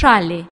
Шалі